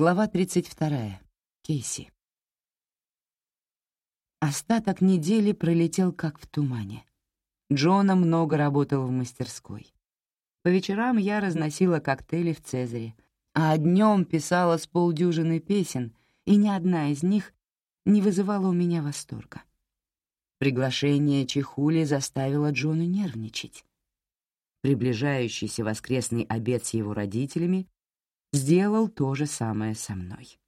Глава 32. Кейси. Остаток недели пролетел как в тумане. Джона много работал в мастерской. По вечерам я разносила коктейли в Цезаре, а днем писала с полдюжины песен, и ни одна из них не вызывала у меня восторга. Приглашение Чехули заставило Джону нервничать. Приближающийся воскресный обед с его родителями сделал то же самое со мной.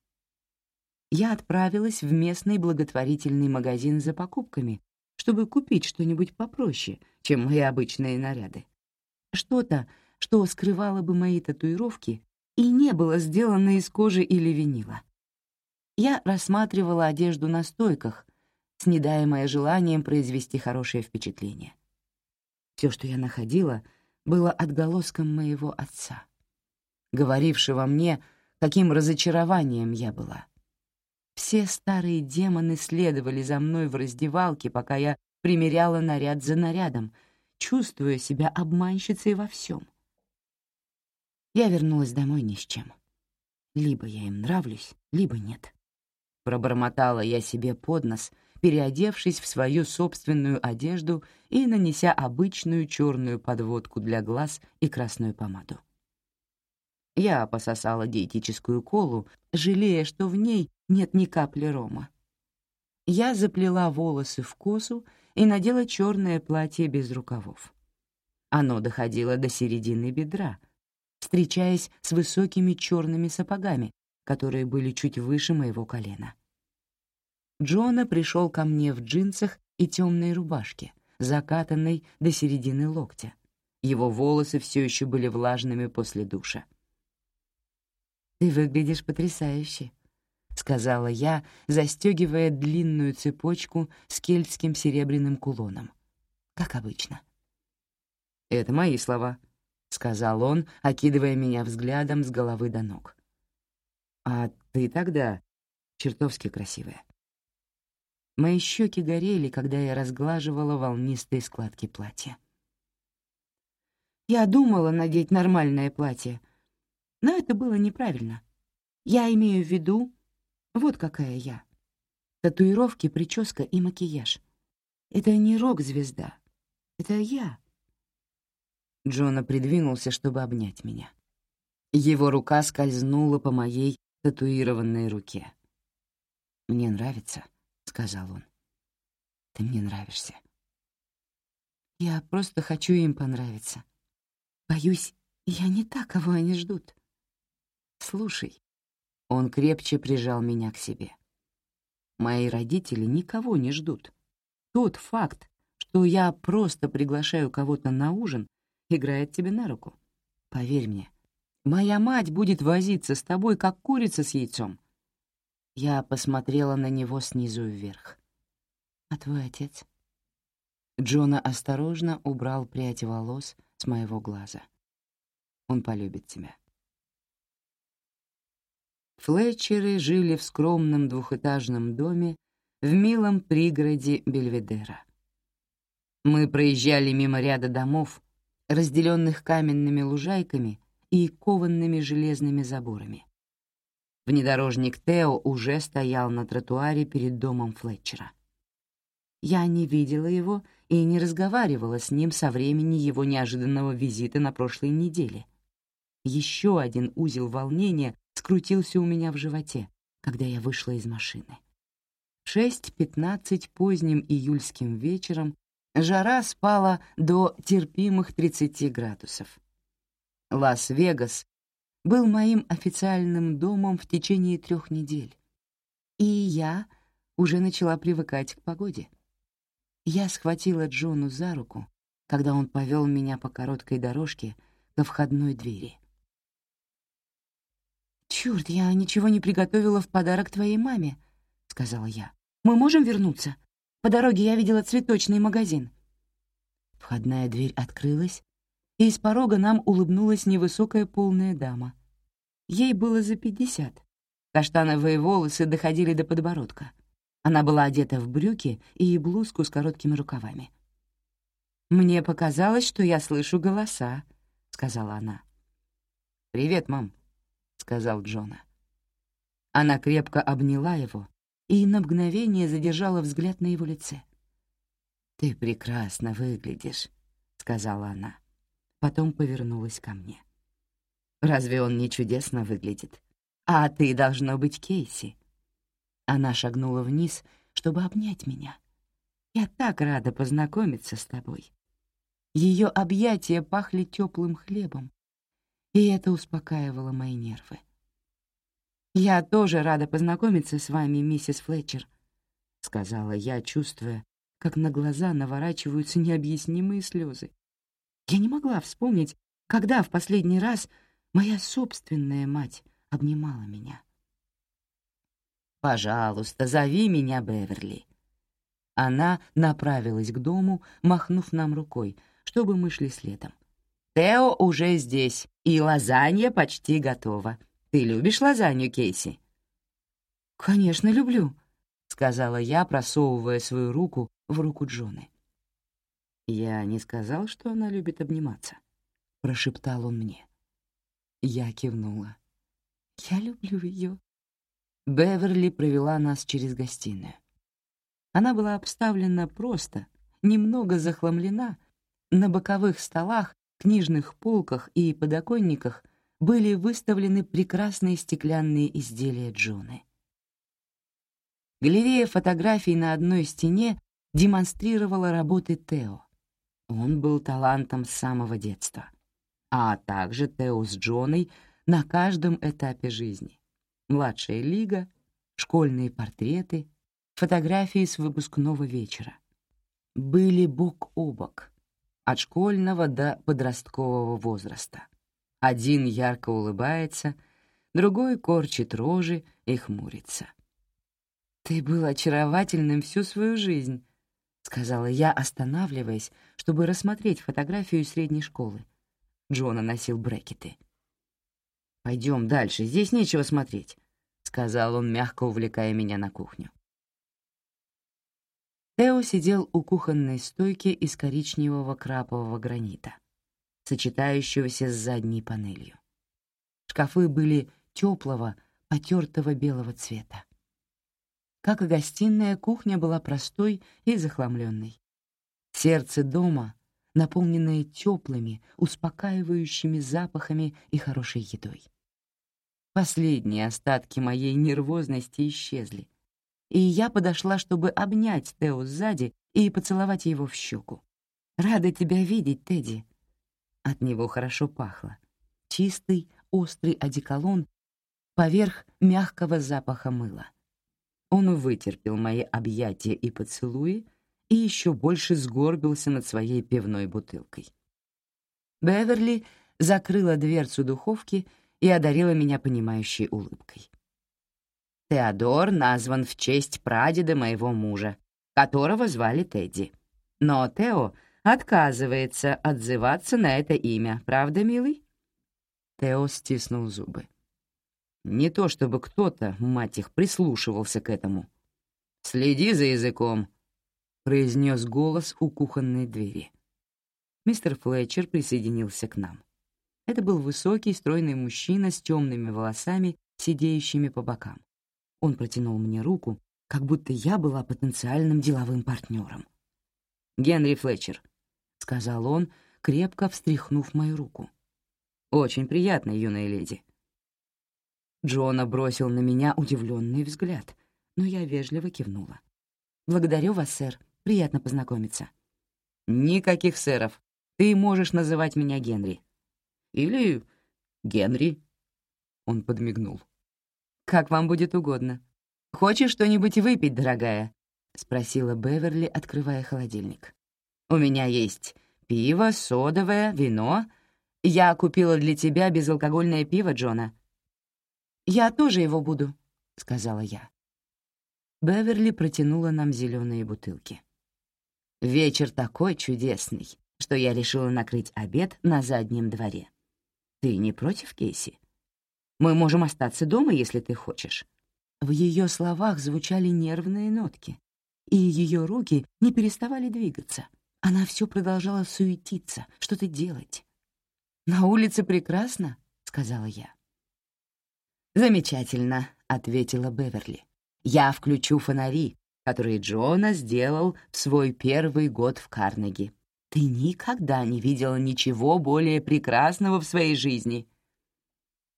Я отправилась в местный благотворительный магазин за покупками, чтобы купить что-нибудь попроще, чем мои обычные наряды. Что-то, что скрывало бы мои татуировки и не было сделано из кожи или винила. Я рассматривала одежду на стойках, снедаемая желанием произвести хорошее впечатление. Все, что я находила, было отголоском моего отца — говорившего мне, каким разочарованием я была. Все старые демоны следовали за мной в раздевалке, пока я примеряла наряд за нарядом, чувствуя себя обманщицей во всем. Я вернулась домой ни с чем. Либо я им нравлюсь, либо нет. Пробормотала я себе под нос, переодевшись в свою собственную одежду и нанеся обычную черную подводку для глаз и красную помаду. Я пососала диетическую колу, жалея, что в ней нет ни капли рома. Я заплела волосы в косу и надела черное платье без рукавов. Оно доходило до середины бедра, встречаясь с высокими черными сапогами, которые были чуть выше моего колена. Джона пришел ко мне в джинсах и темной рубашке, закатанной до середины локтя. Его волосы все еще были влажными после душа. «Ты выглядишь потрясающе», — сказала я, застегивая длинную цепочку с кельтским серебряным кулоном. Как обычно. «Это мои слова», — сказал он, окидывая меня взглядом с головы до ног. «А ты тогда чертовски красивая». Мои щеки горели, когда я разглаживала волнистые складки платья. Я думала надеть нормальное платье — но это было неправильно. Я имею в виду, вот какая я. Татуировки, прическа и макияж. Это не рок-звезда. Это я. Джона придвинулся, чтобы обнять меня. Его рука скользнула по моей татуированной руке. «Мне нравится», — сказал он. «Ты мне нравишься». «Я просто хочу им понравиться. Боюсь, я не та, кого они ждут». «Слушай». Он крепче прижал меня к себе. «Мои родители никого не ждут. Тот факт, что я просто приглашаю кого-то на ужин, играет тебе на руку. Поверь мне, моя мать будет возиться с тобой, как курица с яйцом». Я посмотрела на него снизу вверх. «А твой отец?» Джона осторожно убрал прядь волос с моего глаза. «Он полюбит тебя». Флетчеры жили в скромном двухэтажном доме в милом пригороде Бельведера. Мы проезжали мимо ряда домов, разделенных каменными лужайками и кованными железными заборами. Внедорожник Тео уже стоял на тротуаре перед домом Флетчера. Я не видела его и не разговаривала с ним со времени его неожиданного визита на прошлой неделе. Еще один узел волнения скрутился у меня в животе, когда я вышла из машины. В 6.15 поздним июльским вечером жара спала до терпимых 30 градусов. Лас-Вегас был моим официальным домом в течение трех недель, и я уже начала привыкать к погоде. Я схватила Джону за руку, когда он повел меня по короткой дорожке ко входной двери. «Чёрт, я ничего не приготовила в подарок твоей маме», — сказала я. «Мы можем вернуться? По дороге я видела цветочный магазин». Входная дверь открылась, и из порога нам улыбнулась невысокая полная дама. Ей было за пятьдесят. Каштановые волосы доходили до подбородка. Она была одета в брюки и блузку с короткими рукавами. «Мне показалось, что я слышу голоса», — сказала она. «Привет, мам», сказал Джона. Она крепко обняла его и на мгновение задержала взгляд на его лице. «Ты прекрасно выглядишь», — сказала она. Потом повернулась ко мне. «Разве он не чудесно выглядит? А ты, должно быть, Кейси». Она шагнула вниз, чтобы обнять меня. «Я так рада познакомиться с тобой». Ее объятия пахли теплым хлебом, и это успокаивало мои нервы. «Я тоже рада познакомиться с вами, миссис Флетчер», — сказала я, чувствуя, как на глаза наворачиваются необъяснимые слезы. Я не могла вспомнить, когда в последний раз моя собственная мать обнимала меня. «Пожалуйста, зови меня Беверли». Она направилась к дому, махнув нам рукой, чтобы мы шли следом. «Тео уже здесь, и лазанья почти готова. Ты любишь лазанью, Кейси?» «Конечно, люблю», — сказала я, просовывая свою руку в руку Джоны. «Я не сказал, что она любит обниматься», — прошептал он мне. Я кивнула. «Я люблю ее». Беверли провела нас через гостиную. Она была обставлена просто, немного захламлена. На боковых столах, книжных полках и подоконниках были выставлены прекрасные стеклянные изделия Джоны. Галерея фотографий на одной стене демонстрировала работы Тео. Он был талантом с самого детства. А также Тео с Джоной на каждом этапе жизни. Младшая лига, школьные портреты, фотографии с выпускного вечера. Были бок о бок, от школьного до подросткового возраста. Один ярко улыбается, другой корчит рожи и хмурится. «Ты был очаровательным всю свою жизнь», — сказала я, останавливаясь, чтобы рассмотреть фотографию средней школы. Джона носил брекеты. «Пойдем дальше, здесь нечего смотреть», — сказал он, мягко увлекая меня на кухню. Тео сидел у кухонной стойки из коричневого крапового гранита, сочетающегося с задней панелью. Шкафы были теплого, потертого белого цвета. Как и гостиная, кухня была простой и захламленной. Сердце дома, наполненное теплыми, успокаивающими запахами и хорошей едой. Последние остатки моей нервозности исчезли, и я подошла, чтобы обнять Тео сзади и поцеловать его в щеку. «Рада тебя видеть, Тедди». От него хорошо пахло. Чистый, острый одеколон поверх мягкого запаха мыла. Он вытерпел мои объятия и поцелуи и еще больше сгорбился над своей пивной бутылкой. Беверли закрыла дверцу духовки и одарила меня понимающей улыбкой. Теодор назван в честь прадеда моего мужа, которого звали Тедди. Но Тео отказывается отзываться на это имя, правда, милый? Тео стиснул зубы. Не то чтобы кто-то, мать их, прислушивался к этому. «Следи за языком», — произнес голос у кухонной двери. Мистер Флетчер присоединился к нам. Это был высокий, стройный мужчина с темными волосами, сидеющими по бокам. Он протянул мне руку, как будто я была потенциальным деловым партнером. «Генри Флетчер», — сказал он, крепко встряхнув мою руку. «Очень приятно, юная леди. Джона бросил на меня удивленный взгляд, но я вежливо кивнула. «Благодарю вас, сэр. Приятно познакомиться». «Никаких сэров. Ты можешь называть меня Генри». «Или Генри». Он подмигнул. «Как вам будет угодно. Хочешь что-нибудь выпить, дорогая?» — спросила Беверли, открывая холодильник. «У меня есть пиво, содовое, вино. Я купила для тебя безалкогольное пиво, Джона. «Я тоже его буду», — сказала я. Беверли протянула нам зеленые бутылки. «Вечер такой чудесный, что я решила накрыть обед на заднем дворе. Ты не против, Кейси? Мы можем остаться дома, если ты хочешь». В ее словах звучали нервные нотки, и ее руки не переставали двигаться. Она все продолжала суетиться, что-то делать. «На улице прекрасно», — сказала я. «Замечательно. ответила Беверли. «Я включу фонари, которые Джона сделал в свой первый год в Карнеги. Ты никогда не видела ничего более прекрасного в своей жизни».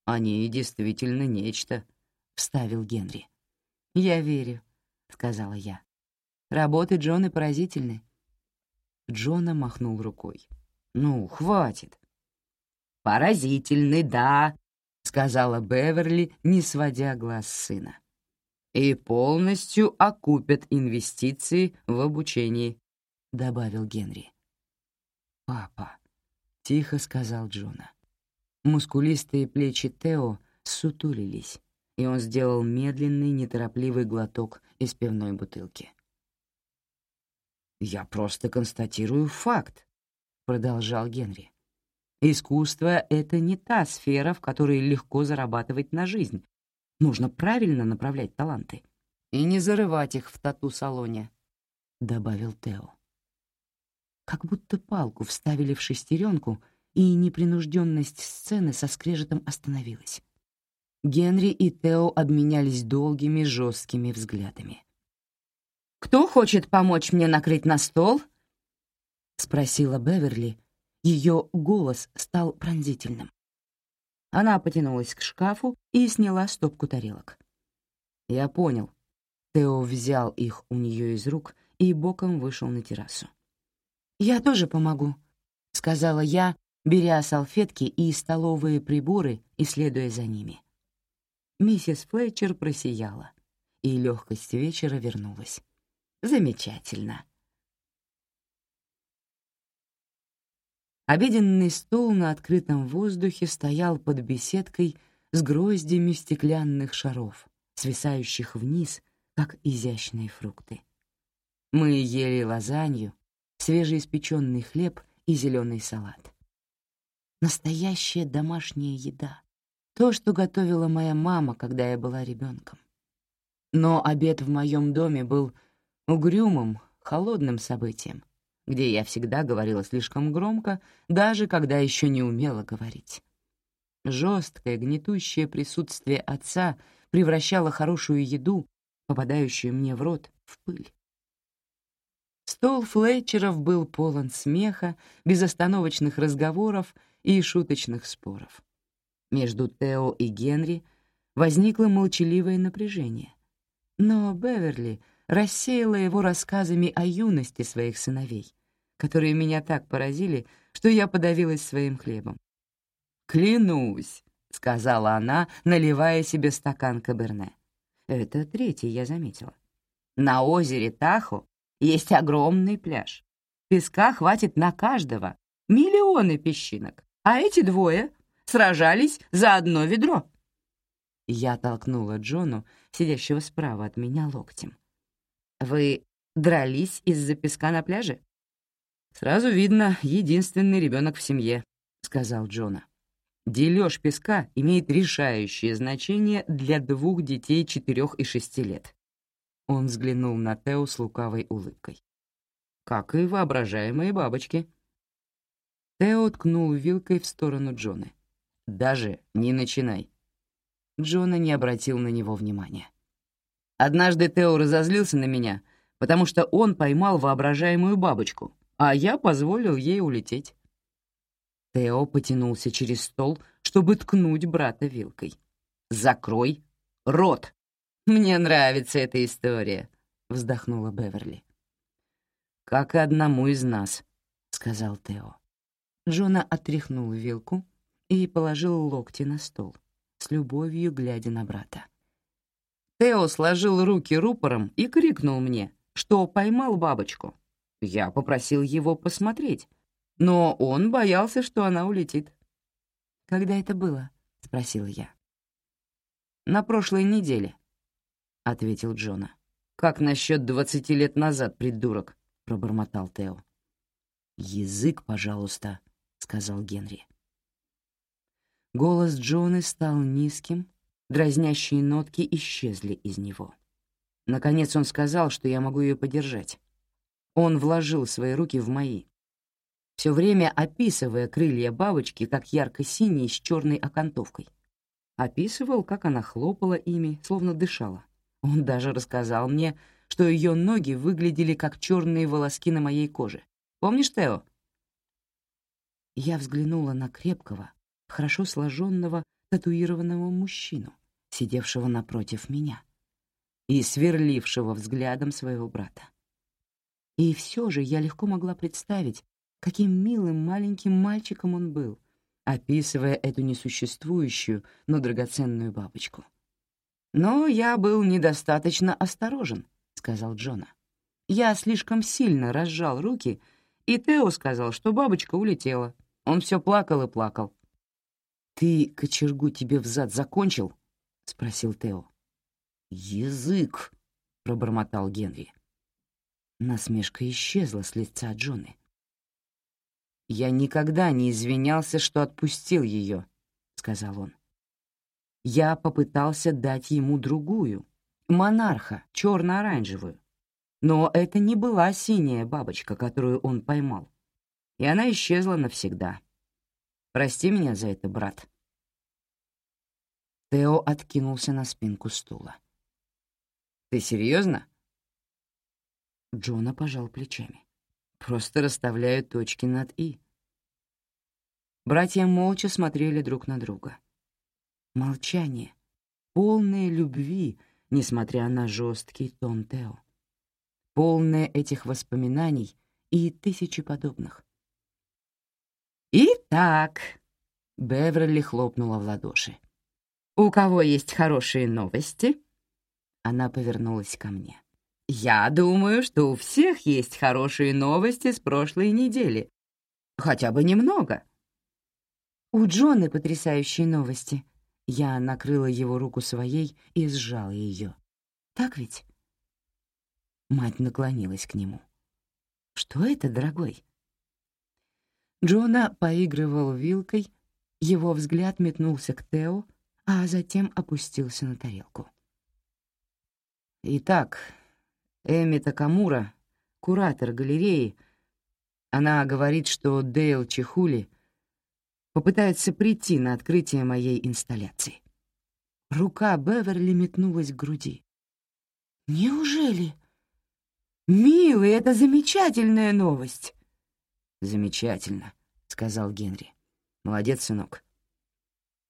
«Они действительно нечто», — вставил Генри. «Я верю», — сказала я. «Работы Джона поразительны». Джона махнул рукой. «Ну, хватит». «Поразительны, да», — сказала Беверли, не сводя глаз сына. «И полностью окупят инвестиции в обучение», — добавил Генри. «Папа», — тихо сказал Джона. Мускулистые плечи Тео сутулились, и он сделал медленный, неторопливый глоток из пивной бутылки. «Я просто констатирую факт», — продолжал Генри. «Искусство — это не та сфера, в которой легко зарабатывать на жизнь. Нужно правильно направлять таланты и не зарывать их в тату-салоне», — добавил Тео. Как будто палку вставили в шестеренку, и непринужденность сцены со скрежетом остановилась. Генри и Тео обменялись долгими жесткими взглядами. «Кто хочет помочь мне накрыть на стол?» — спросила Беверли. Ее голос стал пронзительным. Она потянулась к шкафу и сняла стопку тарелок. «Я понял». Тео взял их у нее из рук и боком вышел на террасу. «Я тоже помогу», — сказала я, беря салфетки и столовые приборы и следуя за ними. Миссис Флетчер просияла, и легкость вечера вернулась. Замечательно. Обеденный стол на открытом воздухе стоял под беседкой с гроздями стеклянных шаров, свисающих вниз, как изящные фрукты. Мы ели лазанью, свежеиспеченный хлеб и зеленый салат. Настоящая домашняя еда. То, что готовила моя мама, когда я была ребенком. Но обед в моем доме был угрюмым, холодным событием, где я всегда говорила слишком громко, даже когда еще не умела говорить. Жесткое, гнетущее присутствие отца превращало хорошую еду, попадающую мне в рот, в пыль. Стол Флетчеров был полон смеха, безостановочных разговоров и шуточных споров. Между Тео и Генри возникло молчаливое напряжение. Но Беверли — рассеяла его рассказами о юности своих сыновей, которые меня так поразили, что я подавилась своим хлебом. «Клянусь», — сказала она, наливая себе стакан каберне. Это третий я заметила. «На озере Тахо есть огромный пляж. Песка хватит на каждого, миллионы песчинок, а эти двое сражались за одно ведро». Я толкнула Джону, сидящего справа от меня, локтем. Вы дрались из-за песка на пляже? Сразу видно, единственный ребенок в семье, сказал Джона. Дележ песка имеет решающее значение для двух детей четырех и шести лет. Он взглянул на Тео с лукавой улыбкой. Как и воображаемые бабочки. Тео ткнул вилкой в сторону Джона. «Даже не начинай». Джона не обратил на него внимания. Однажды Тео разозлился на меня, потому что он поймал воображаемую бабочку, а я позволил ей улететь. Тео потянулся через стол, чтобы ткнуть брата вилкой. «Закрой рот!» «Мне нравится эта история», — вздохнула Беверли. «Как и одному из нас», — сказал Тео. Джона отряхнул вилку и положил локти на стол, с любовью глядя на брата. Тео сложил руки рупором и крикнул мне, что поймал бабочку. Я попросил его посмотреть, но он боялся, что она улетит. «Когда это было?» — спросил я. «На прошлой неделе», — ответил Джона. «Как насчет двадцати лет назад, придурок?» — пробормотал Тео. «Язык, пожалуйста», — сказал Генри. Голос Джоны стал низким, Дразнящие нотки исчезли из него. Наконец он сказал, что я могу ее подержать. Он вложил свои руки в мои, все время описывая крылья бабочки как ярко-синие с черной окантовкой. Описывал, как она хлопала ими, словно дышала. Он даже рассказал мне, что ее ноги выглядели как черные волоски на моей коже. Помнишь, Тео? Я взглянула на крепкого, хорошо сложенного, татуированного мужчину, сидевшего напротив меня и сверлившего взглядом своего брата. И все же я легко могла представить, каким милым маленьким мальчиком он был, описывая эту несуществующую, но драгоценную бабочку. «Но я был недостаточно осторожен», — сказал Джона. «Я слишком сильно разжал руки, и Тео сказал, что бабочка улетела. Он все плакал и плакал». «Ты кочергу тебе взад закончил?» — спросил Тео. «Язык!» — пробормотал Генри. Насмешка исчезла с лица Джоны. «Я никогда не извинялся, что отпустил ее», — сказал он. «Я попытался дать ему другую, монарха, черно-оранжевую. Но это не была синяя бабочка, которую он поймал. И она исчезла навсегда. Прости меня за это, брат». Тео откинулся на спинку стула. «Ты серьезно?» Джона пожал плечами. «Просто расставляю точки над «и». Братья молча смотрели друг на друга. Молчание, полное любви, несмотря на жесткий тон Тео. Полное этих воспоминаний и тысячи подобных. «Итак», — Беверли хлопнула в ладоши, — «у кого есть хорошие новости?» Она повернулась ко мне. «Я думаю, что у всех есть хорошие новости с прошлой недели. Хотя бы немного». «У Джоны потрясающие новости». Я накрыла его руку своей и сжала ее. «Так ведь?» Мать наклонилась к нему. «Что это, дорогой?» Джона поигрывал вилкой, его взгляд метнулся к Тео, а затем опустился на тарелку. «Итак, Эми Такамура, куратор галереи, она говорит, что Дейл Чехули попытается прийти на открытие моей инсталляции. Рука Беверли метнулась к груди. «Неужели? Милый, это замечательная новость!» «Замечательно», — сказал Генри. «Молодец, сынок».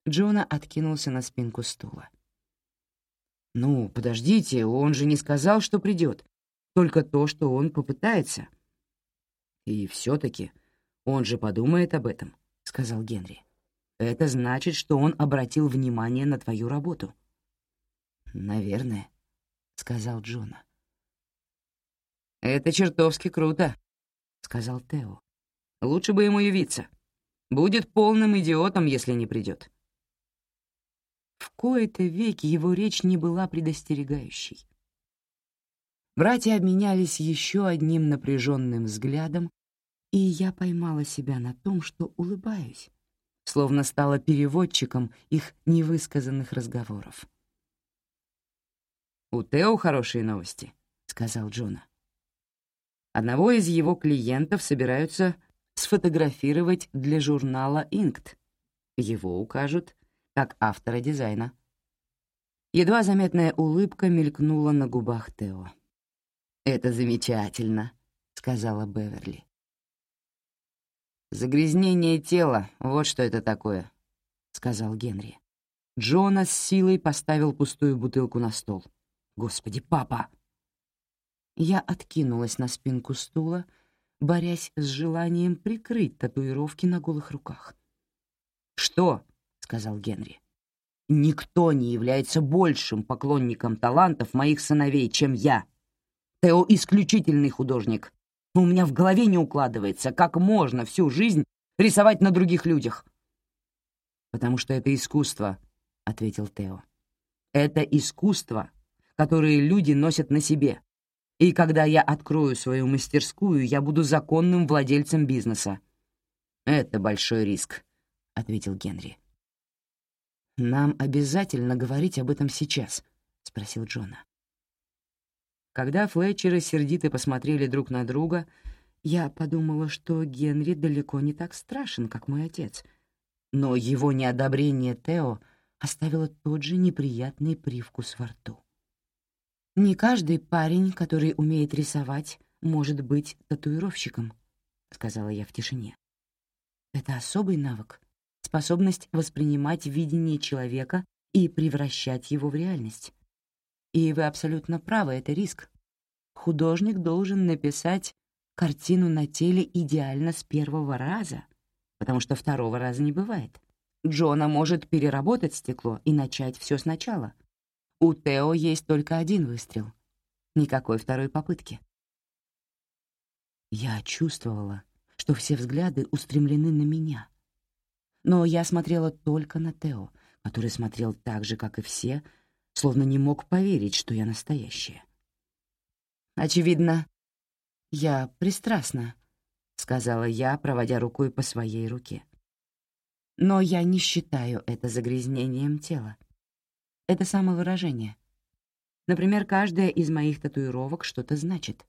Джона откинулся на спинку стула. «Ну, подождите, он же не сказал, что придет. Только то, что он попытается». «И все-таки он же подумает об этом», — сказал Генри. «Это значит, что он обратил внимание на твою работу». «Наверное», — сказал Джона. «Это чертовски круто», — сказал Тео. «Лучше бы ему явиться. Будет полным идиотом, если не придет». В кои-то веки его речь не была предостерегающей. Братья обменялись еще одним напряженным взглядом, и я поймала себя на том, что улыбаюсь, словно стала переводчиком их невысказанных разговоров. «У Тео хорошие новости», — сказал Джона. Одного из его клиентов собираются сфотографировать для журнала «Инкт». Его укажут как автора дизайна. Едва заметная улыбка мелькнула на губах Тео. «Это замечательно», — сказала Беверли. «Загрязнение тела — вот что это такое», — сказал Генри. Джона с силой поставил пустую бутылку на стол. «Господи, папа!» Я откинулась на спинку стула, борясь с желанием прикрыть татуировки на голых руках. «Что?» — сказал Генри. «Никто не является большим поклонником талантов моих сыновей, чем я. Тео — исключительный художник. У меня в голове не укладывается, как можно всю жизнь рисовать на других людях. «Потому что это искусство», — ответил Тео. «Это искусство, которое люди носят на себе. И когда я открою свою мастерскую, я буду законным владельцем бизнеса». «Это большой риск», — ответил Генри. «Нам обязательно говорить об этом сейчас», — спросил Джона. Когда Флетчеры сердито посмотрели друг на друга, я подумала, что Генри далеко не так страшен, как мой отец. Но его неодобрение Тео оставила тот же неприятный привкус во рту. «Не каждый парень, который умеет рисовать, может быть татуировщиком», — сказала я в тишине. «Это особый навык, способность воспринимать видение человека и превращать его в реальность. И вы абсолютно правы, это риск. Художник должен написать картину на теле идеально с первого раза, потому что второго раза не бывает. Джона может переработать стекло и начать все сначала. У Тео есть только один выстрел. Никакой второй попытки. Я чувствовала, что все взгляды устремлены на меня. Но я смотрела только на Тео, который смотрел так же, как и все, словно не мог поверить, что я настоящая. «Очевидно, я пристрастна», — сказала я, проводя рукой по своей руке. Но я не считаю это загрязнением тела. Это самовыражение. Например, каждая из моих татуировок что-то значит,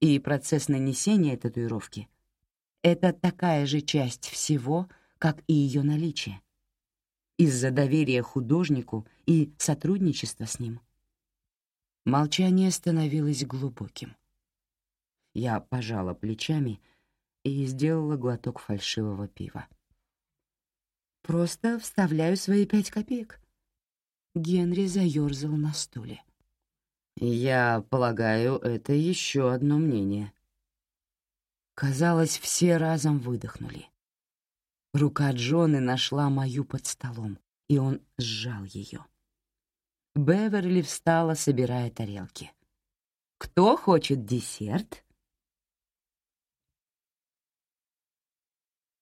и процесс нанесения татуировки — это такая же часть всего, как и ее наличие. Из-за доверия художнику и сотрудничества с ним. Молчание становилось глубоким. Я пожала плечами и сделала глоток фальшивого пива. Просто вставляю свои пять копеек». Генри заёрзал на стуле. «Я полагаю, это еще одно мнение». Казалось, все разом выдохнули. Рука Джоны нашла мою под столом, и он сжал ее. Беверли встала, собирая тарелки. «Кто хочет десерт?»